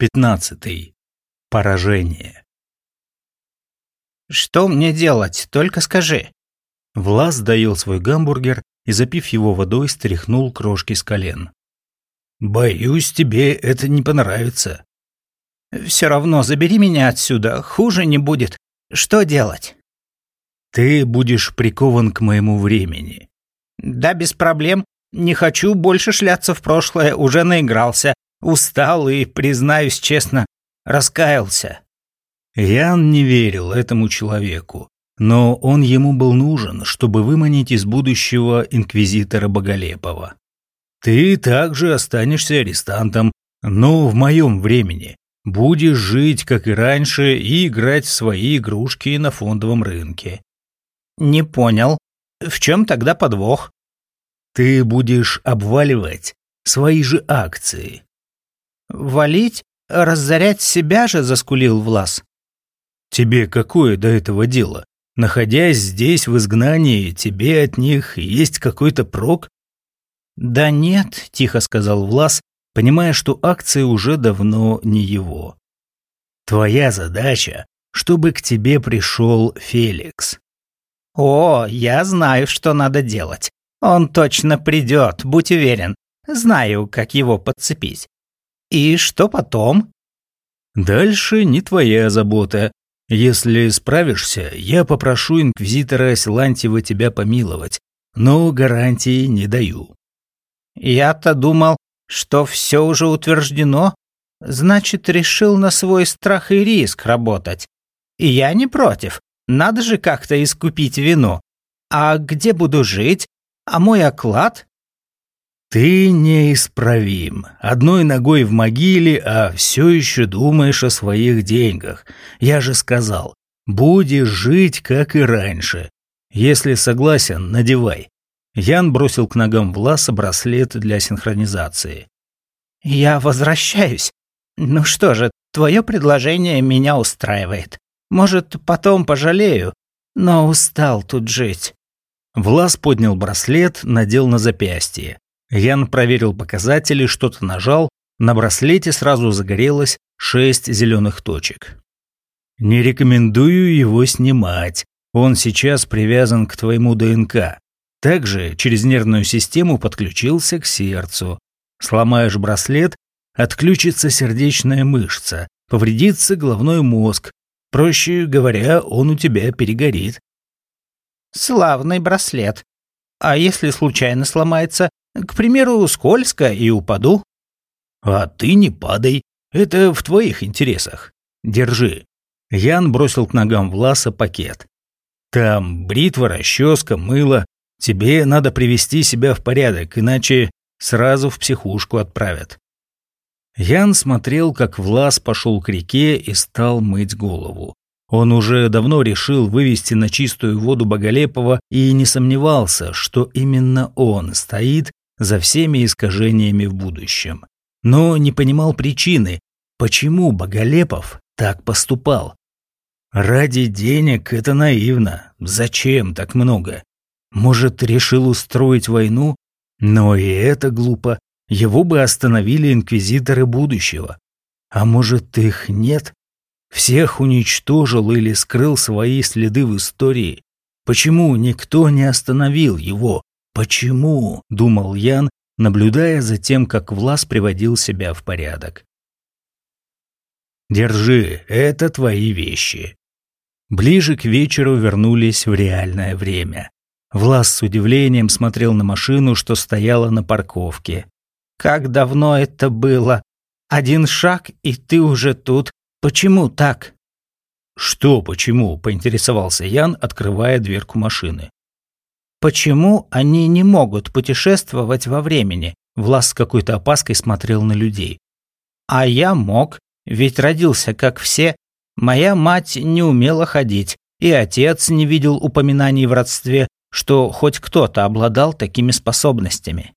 Пятнадцатый. Поражение. «Что мне делать? Только скажи». Влас доел свой гамбургер и, запив его водой, стряхнул крошки с колен. «Боюсь, тебе это не понравится». «Все равно забери меня отсюда, хуже не будет. Что делать?» «Ты будешь прикован к моему времени». «Да, без проблем. Не хочу больше шляться в прошлое, уже наигрался. Устал и, признаюсь честно, раскаялся». Ян не верил этому человеку, но он ему был нужен, чтобы выманить из будущего инквизитора Боголепова. «Ты также останешься арестантом, но в моем времени. Будешь жить, как и раньше, и играть в свои игрушки на фондовом рынке». «Не понял. В чем тогда подвох?» «Ты будешь обваливать свои же акции». «Валить? Разорять себя же?» – заскулил Влас. Тебе какое до этого дело? Находясь здесь в изгнании, тебе от них есть какой-то прок? Да нет, тихо сказал Влас, понимая, что акции уже давно не его. Твоя задача, чтобы к тебе пришел Феликс. О, я знаю, что надо делать. Он точно придет, будь уверен. Знаю, как его подцепить. И что потом? Дальше не твоя забота. Если справишься, я попрошу инквизитора Силантьева тебя помиловать, но гарантии не даю». «Я-то думал, что все уже утверждено. Значит, решил на свой страх и риск работать. И я не против. Надо же как-то искупить вину. А где буду жить? А мой оклад? Ты неисправим. Одной ногой в могиле, а все еще думаешь о своих деньгах. Я же сказал, будешь жить, как и раньше. Если согласен, надевай. Ян бросил к ногам Власа браслет для синхронизации. Я возвращаюсь. Ну что же, твое предложение меня устраивает. Может, потом пожалею, но устал тут жить. Влас поднял браслет, надел на запястье. Ян проверил показатели, что-то нажал, на браслете сразу загорелось шесть зеленых точек. «Не рекомендую его снимать. Он сейчас привязан к твоему ДНК. Также через нервную систему подключился к сердцу. Сломаешь браслет, отключится сердечная мышца, повредится головной мозг. Проще говоря, он у тебя перегорит». «Славный браслет. А если случайно сломается, к примеру, скользко и упаду. А ты не падай. Это в твоих интересах. Держи. Ян бросил к ногам Власа пакет. Там бритва, расческа, мыло. Тебе надо привести себя в порядок, иначе сразу в психушку отправят. Ян смотрел, как Влас пошел к реке и стал мыть голову. Он уже давно решил вывести на чистую воду Боголепова и не сомневался, что именно он стоит за всеми искажениями в будущем. Но не понимал причины, почему Боголепов так поступал. Ради денег это наивно. Зачем так много? Может, решил устроить войну? Но и это глупо. Его бы остановили инквизиторы будущего. А может, их нет? Всех уничтожил или скрыл свои следы в истории? Почему никто не остановил его? «Почему?» – думал Ян, наблюдая за тем, как Влас приводил себя в порядок. «Держи, это твои вещи». Ближе к вечеру вернулись в реальное время. Влас с удивлением смотрел на машину, что стояла на парковке. «Как давно это было? Один шаг, и ты уже тут. Почему так?» «Что почему?» – поинтересовался Ян, открывая дверку машины. Почему они не могут путешествовать во времени? Влас с какой-то опаской смотрел на людей. А я мог, ведь родился как все. Моя мать не умела ходить, и отец не видел упоминаний в родстве, что хоть кто-то обладал такими способностями.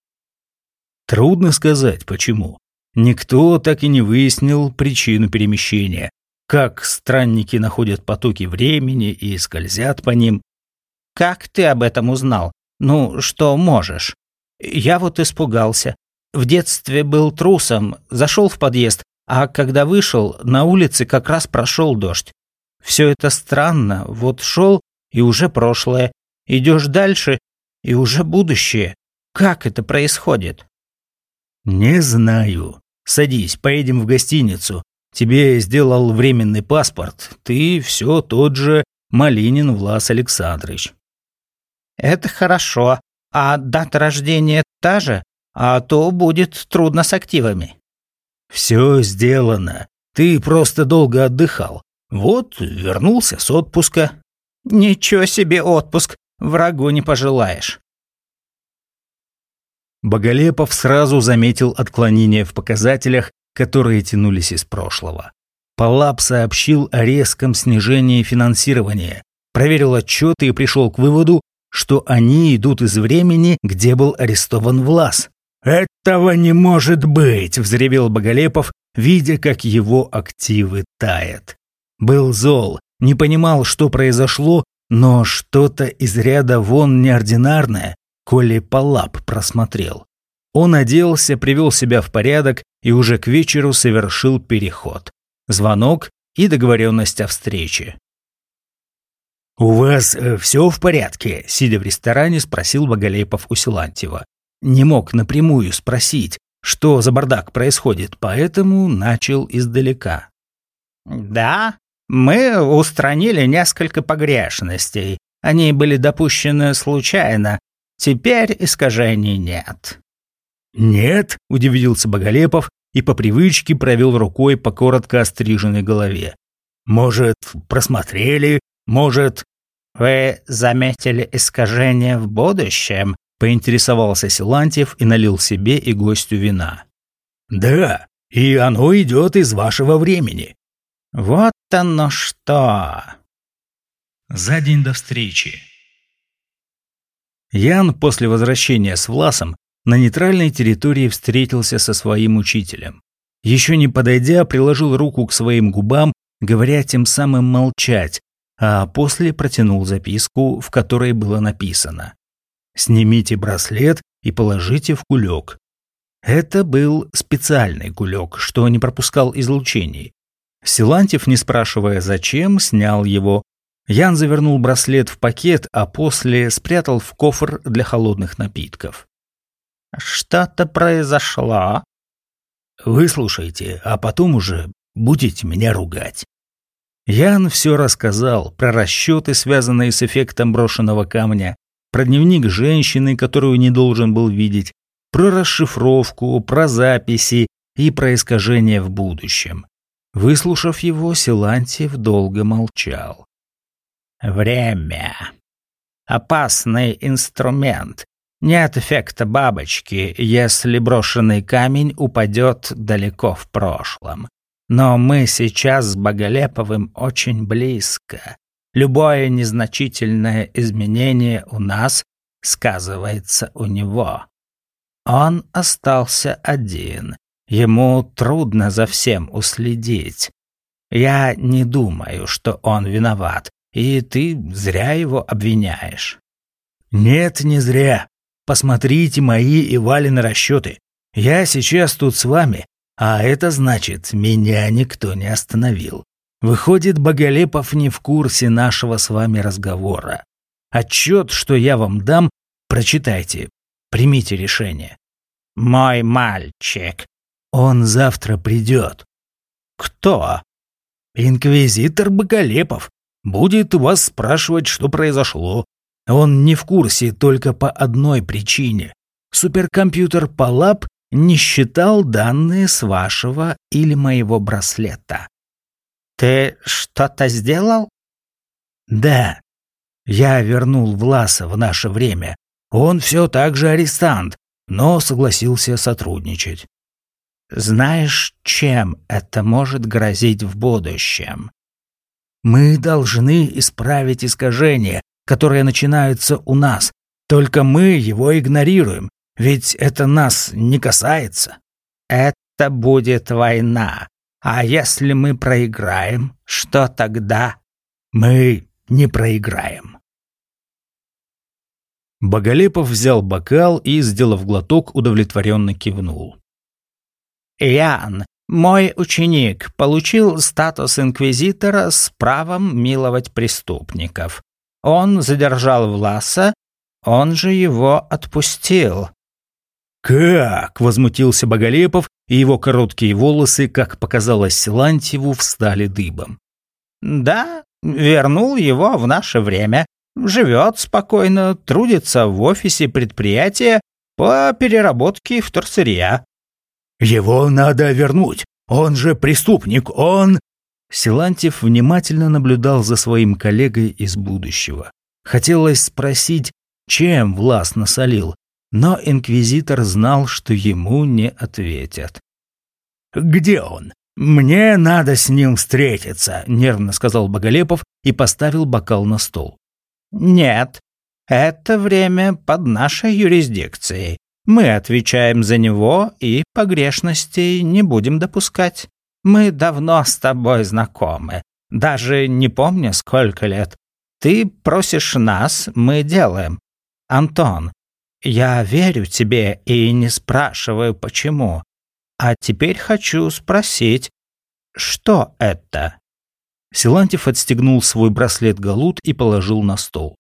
Трудно сказать, почему. Никто так и не выяснил причину перемещения, как странники находят потоки времени и скользят по ним, как ты об этом узнал? Ну, что можешь? Я вот испугался. В детстве был трусом, зашел в подъезд, А когда вышел, на улице как раз прошел дождь. Все это странно, вот шел, и уже прошлое. Идешь дальше, и уже будущее. Как это происходит? Не знаю. Садись, поедем в гостиницу. Тебе сделал временный паспорт. Ты все тот же Малинин Влас Александрович. Это хорошо. А дата рождения та же? А то будет трудно с активами. Все сделано. Ты просто долго отдыхал. Вот, вернулся с отпуска. Ничего себе отпуск. Врагу не пожелаешь. Боголепов сразу заметил отклонения в показателях, которые тянулись из прошлого. Палап сообщил о резком снижении финансирования, проверил отчеты и пришел к выводу, что они идут из времени, где был арестован Влас. «Этого не может быть!» – взревел Боголепов, видя, как его активы тают. Был зол, не понимал, что произошло, но что-то из ряда вон неординарное Коли Палап просмотрел. Он оделся, привел себя в порядок и уже к вечеру совершил переход. Звонок и договоренность о встрече. «У вас э, все в порядке?» – сидя в ресторане, спросил Боголепов у Силантьева не мог напрямую спросить, что за бардак происходит, поэтому начал издалека. «Да, мы устранили несколько погрешностей. Они были допущены случайно. Теперь искажений нет». «Нет?» – удивился Боголепов и по привычке провел рукой по коротко остриженной голове. «Может, просмотрели? Может...» «Вы заметили искажения в будущем?» Поинтересовался Силантьев и налил себе и гостю вина. «Да, и оно идет из вашего времени». «Вот оно что!» За день до встречи. Ян после возвращения с Власом на нейтральной территории встретился со своим учителем. Еще не подойдя, приложил руку к своим губам, говоря тем самым молчать, а после протянул записку, в которой было написано Снимите браслет и положите в кулек. Это был специальный кулек, что не пропускал излучений. Силантьев, не спрашивая зачем, снял его. Ян завернул браслет в пакет, а после спрятал в кофр для холодных напитков. «Что-то произошло?» «Выслушайте, а потом уже будете меня ругать». Ян все рассказал про расчеты, связанные с эффектом брошенного камня, про дневник женщины, которую не должен был видеть, про расшифровку, про записи и про искажения в будущем. Выслушав его, Силантьев долго молчал. «Время. Опасный инструмент. Нет эффекта бабочки, если брошенный камень упадет далеко в прошлом. Но мы сейчас с Боголеповым очень близко. Любое незначительное изменение у нас сказывается у него. Он остался один. Ему трудно за всем уследить. Я не думаю, что он виноват, и ты зря его обвиняешь. Нет, не зря. Посмотрите мои и Валины расчеты. Я сейчас тут с вами, а это значит, меня никто не остановил. Выходит, Боголепов не в курсе нашего с вами разговора. Отчет, что я вам дам, прочитайте. Примите решение. Мой мальчик. Он завтра придет. Кто? Инквизитор Боголепов. Будет у вас спрашивать, что произошло. Он не в курсе только по одной причине. Суперкомпьютер Палап не считал данные с вашего или моего браслета. Ты что-то сделал? Да. Я вернул Власа в наше время. Он все так же арестант, но согласился сотрудничать. Знаешь, чем это может грозить в будущем? Мы должны исправить искажения, которые начинаются у нас. Только мы его игнорируем, ведь это нас не касается. Это будет война. А если мы проиграем, что тогда? Мы не проиграем. Боголепов взял бокал и, сделав глоток, удовлетворенно кивнул. «Ян, Мой ученик получил статус инквизитора с правом миловать преступников. Он задержал Власа, он же его отпустил. «Как?» – возмутился Боголепов, и его короткие волосы, как показалось Силантьеву, встали дыбом. «Да, вернул его в наше время. Живет спокойно, трудится в офисе предприятия по переработке вторсырья». «Его надо вернуть. Он же преступник, он...» Силантьев внимательно наблюдал за своим коллегой из будущего. Хотелось спросить, чем Влас насолил, но инквизитор знал, что ему не ответят. «Где он? Мне надо с ним встретиться», — нервно сказал Боголепов и поставил бокал на стол. «Нет, это время под нашей юрисдикцией. Мы отвечаем за него и погрешностей не будем допускать. Мы давно с тобой знакомы, даже не помню, сколько лет. Ты просишь нас, мы делаем. Антон, я верю тебе и не спрашиваю, почему. А теперь хочу спросить, что это?» Силантьев отстегнул свой браслет Галут и положил на стол.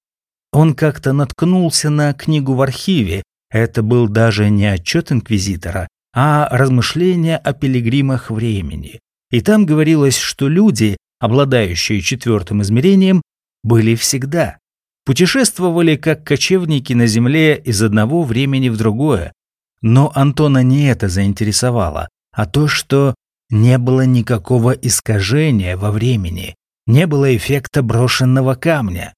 Он как-то наткнулся на книгу в архиве. Это был даже не отчет инквизитора, а размышления о пилигримах времени. И там говорилось, что люди, обладающие четвертым измерением, были всегда. Путешествовали как кочевники на земле из одного времени в другое. Но Антона не это заинтересовало, а то, что не было никакого искажения во времени, не было эффекта брошенного камня.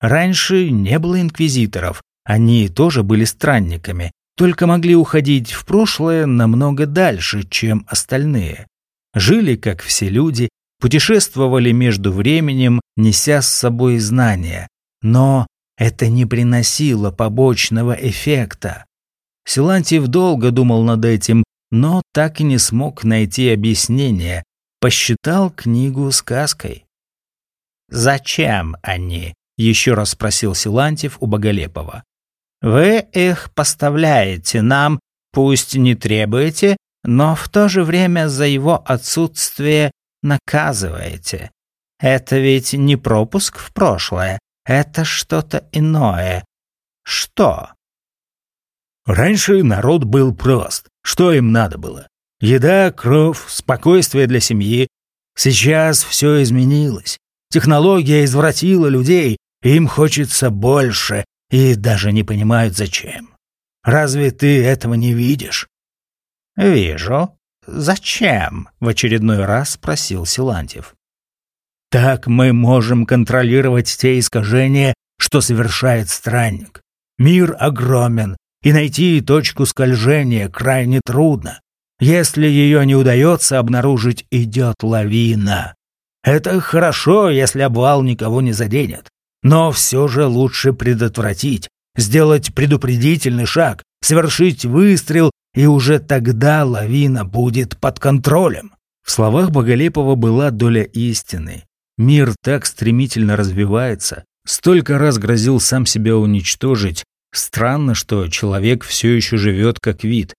Раньше не было инквизиторов, они тоже были странниками, только могли уходить в прошлое намного дальше, чем остальные. Жили, как все люди, путешествовали между временем, неся с собой знания. Но это не приносило побочного эффекта. Силантьев долго думал над этим, но так и не смог найти объяснение. Посчитал книгу сказкой. «Зачем они?» – еще раз спросил Силантьев у Боголепова. Вы их поставляете нам, пусть не требуете, но в то же время за его отсутствие наказываете. Это ведь не пропуск в прошлое, это что-то иное. Что? Раньше народ был прост. Что им надо было? Еда, кровь, спокойствие для семьи. Сейчас все изменилось. Технология извратила людей, им хочется больше, и даже не понимают зачем. Разве ты этого не видишь? Вижу. Зачем? В очередной раз спросил Силантьев. Так мы можем контролировать те искажения, что совершает странник. Мир огромен, и найти точку скольжения крайне трудно. Если ее не удается обнаружить, идет лавина. Это хорошо, если обвал никого не заденет. Но все же лучше предотвратить, сделать предупредительный шаг, совершить выстрел, и уже тогда лавина будет под контролем. В словах Боголепова была доля истины. Мир так стремительно развивается, столько раз грозил сам себя уничтожить. Странно, что человек все еще живет как вид.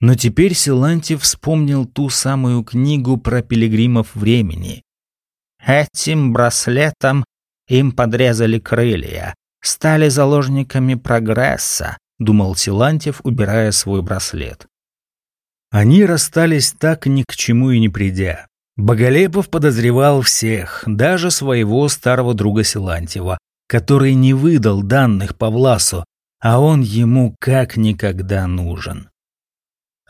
Но теперь Силантьев вспомнил ту самую книгу про пилигримов времени. «Этим браслетом им подрезали крылья, стали заложниками прогресса, думал Силантьев, убирая свой браслет. Они расстались так ни к чему и не придя. Боголепов подозревал всех, даже своего старого друга Силантьева, который не выдал данных по Власу, а он ему как никогда нужен.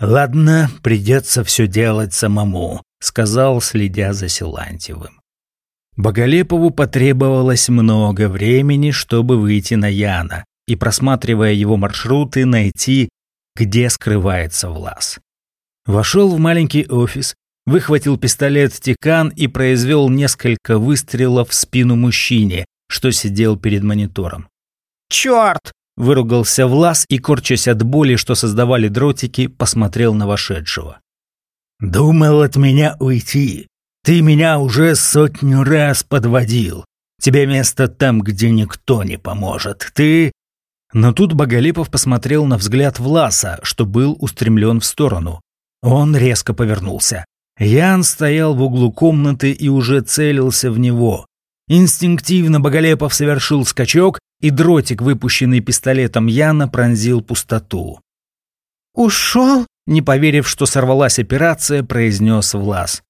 «Ладно, придется все делать самому», — сказал, следя за Силантьевым. Боголепову потребовалось много времени, чтобы выйти на Яна и, просматривая его маршруты, найти, где скрывается Влас. Вошел в маленький офис, выхватил пистолет Тикан и произвел несколько выстрелов в спину мужчине, что сидел перед монитором. «Черт!» – выругался Влас и, корчась от боли, что создавали дротики, посмотрел на вошедшего. «Думал от меня уйти. Ты меня уже сотню раз подводил. Тебе место там, где никто не поможет. Ты...» Но тут Боголепов посмотрел на взгляд Власа, что был устремлен в сторону. Он резко повернулся. Ян стоял в углу комнаты и уже целился в него. Инстинктивно Боголепов совершил скачок, и дротик, выпущенный пистолетом Яна, пронзил пустоту. «Ушел?» — не поверив, что сорвалась операция, произнес Влас.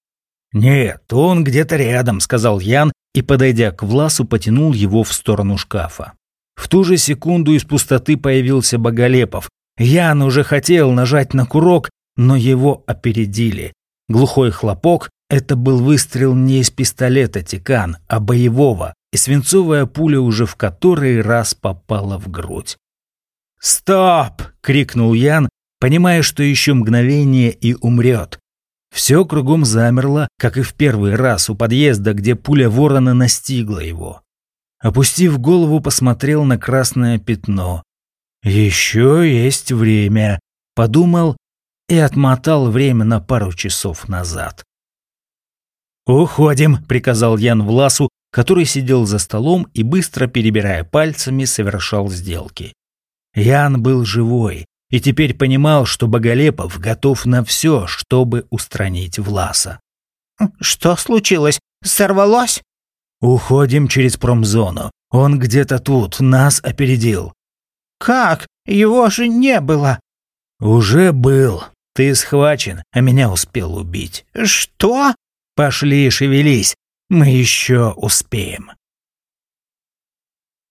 «Нет, он где-то рядом», — сказал Ян и, подойдя к Власу, потянул его в сторону шкафа. В ту же секунду из пустоты появился Боголепов. Ян уже хотел нажать на курок, но его опередили. Глухой хлопок — это был выстрел не из пистолета Тикан, а боевого, и свинцовая пуля уже в который раз попала в грудь. «Стоп!» — крикнул Ян, понимая, что еще мгновение и умрет. Все кругом замерло, как и в первый раз у подъезда, где пуля ворона настигла его. Опустив голову, посмотрел на красное пятно. «Еще есть время», — подумал и отмотал время на пару часов назад. «Уходим», — приказал Ян Власу, который сидел за столом и, быстро перебирая пальцами, совершал сделки. Ян был живой и теперь понимал, что Боголепов готов на все, чтобы устранить Власа. «Что случилось? Сорвалось?» «Уходим через промзону. Он где-то тут, нас опередил». «Как? Его же не было». «Уже был. Ты схвачен, а меня успел убить». «Что?» «Пошли, шевелись. Мы еще успеем».